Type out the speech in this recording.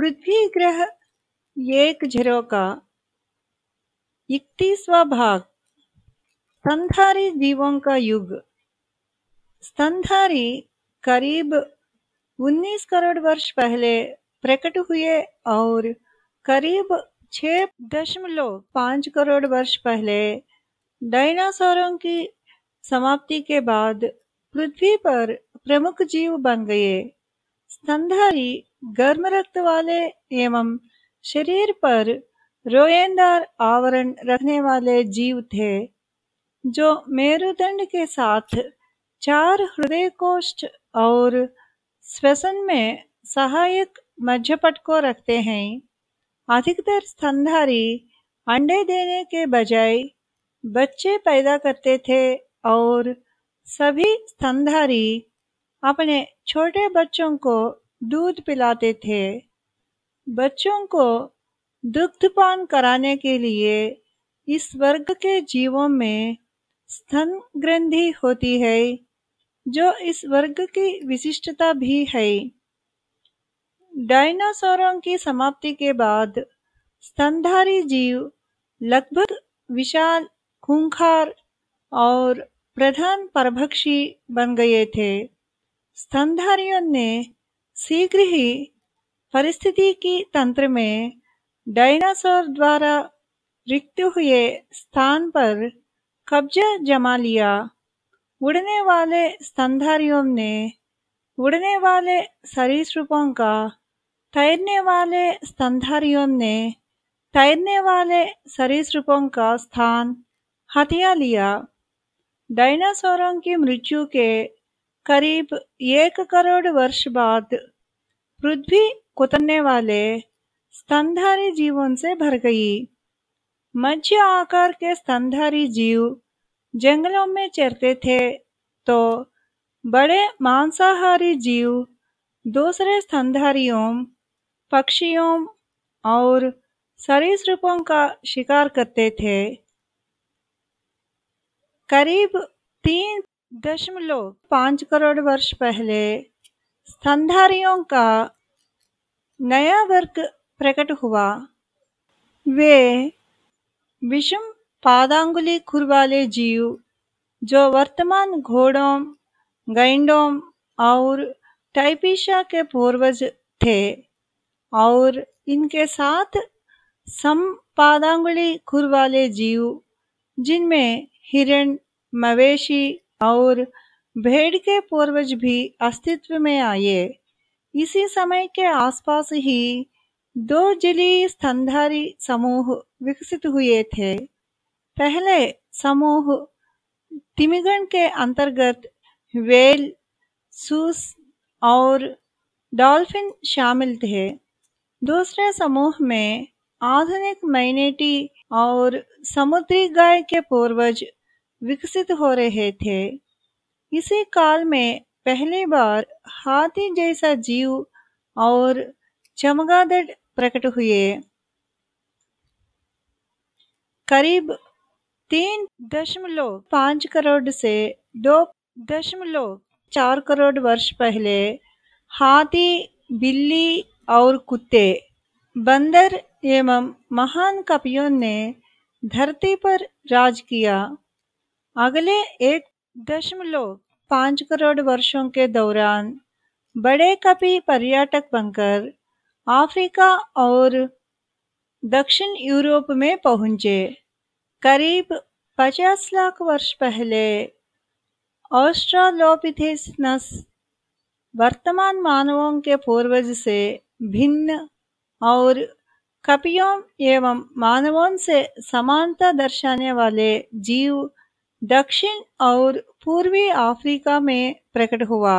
पृथ्वी ग्रह एक झरोका इकतीसवा भाग स्तनधारी जीवों का युग स्तनधारी करीब 19 करोड़ वर्ष पहले प्रकट हुए और करीब छह दशमलव पाँच करोड़ वर्ष पहले डायनासोरों की समाप्ति के बाद पृथ्वी पर प्रमुख जीव बन गए। स्तनधारी गर्म रक्त वाले एवं शरीर पर रोएंदार आवरण रखने वाले जीव थे, जो मेरुदंड के साथ चार हृदय कोष्ठ और श्वसन में सहायक मध्यपट को रखते हैं। अधिकतर स्तनधारी अंडे देने के बजाय बच्चे पैदा करते थे और सभी स्तनधारी अपने छोटे बच्चों को दूध पिलाते थे। बच्चों को दुग्धपान कराने के लिए इस वर्ग के जीवों में स्तन ग्रंथि होती है, जो इस वर्ग की विशिष्टता भी है। डायनासोरों की समाप्ति के बाद स्तनधारी जीव लगभग विशाल, खूंखार और प्रधान परभक्षी बन गए थे। स्तनधारियों ने शीघ्र ही परिस्थिति की तंत्र में डायनासोर द्वारा रिक्त हुए स्थान पर कब्जा जमा लिया उड़ने वाले स्तनधारियों ने उड़ने वाले सरीसृपों का तैरने वाले स्तनधारियों ने तैरने वाले सरीसृपों का स्थान हथिया लिया डायनासोरों की मृत्यु के करीब एक करोड़ वर्ष बाद पृथ्वी कुतरने वाले स्तनधारी जीवों से भर गई। मध्य आकार के स्तनधारी जीव जंगलों में चरते थे तो बड़े मांसाहारी जीव दूसरे स्तनधारियों, पक्षियों और सरीसृपों का शिकार करते थे। करीब तीन दशमलव पाँच करोड़ वर्ष पहले स्तनधारियों का नया वर्ग प्रकट हुआ। वे विषम पादांगुली खुर वाले जीव, जो वर्तमान घोड़ों, गैंडों और टाइपिशा के पूर्वज थे और इनके साथ सम पादांगुली खुर वाले जीव, जिनमें हिरण, मवेशी और भेड़ के पूर्वज भी अस्तित्व में आए। इसी समय के आसपास ही दो जलीय स्तनधारी समूह विकसित हुए थे। पहले समूह तिमिगण के अंतर्गत वेल, सूस और डॉल्फिन शामिल थे। दूसरे समूह में आधुनिक मैनेटी और समुद्री गाय के पूर्वज विकसित हो रहे थे। इसी काल में पहली बार हाथी जैसा जीव और चमगादड़ प्रकट हुए। करीब तीन दशमलव पाँच करोड़ से दो दशमलव चार करोड़ वर्ष पहले हाथी, बिल्ली और कुत्ते, बंदर एवं महान कपियों ने धरती पर राज किया। अगले एक दशमलव पाँच करोड़ वर्षों के दौरान बड़े कपी पर्यटक बनकर अफ्रीका और दक्षिण यूरोप में पहुँचे। करीब 50 लाख वर्ष पहले ऑस्ट्रालोपिथेसिनस वर्तमान मानवों के पूर्वज से भिन्न और कपियों एवं मानवों से समानता दर्शाने वाले जीव दक्षिण और पूर्वी अफ्रीका में प्रकट हुआ।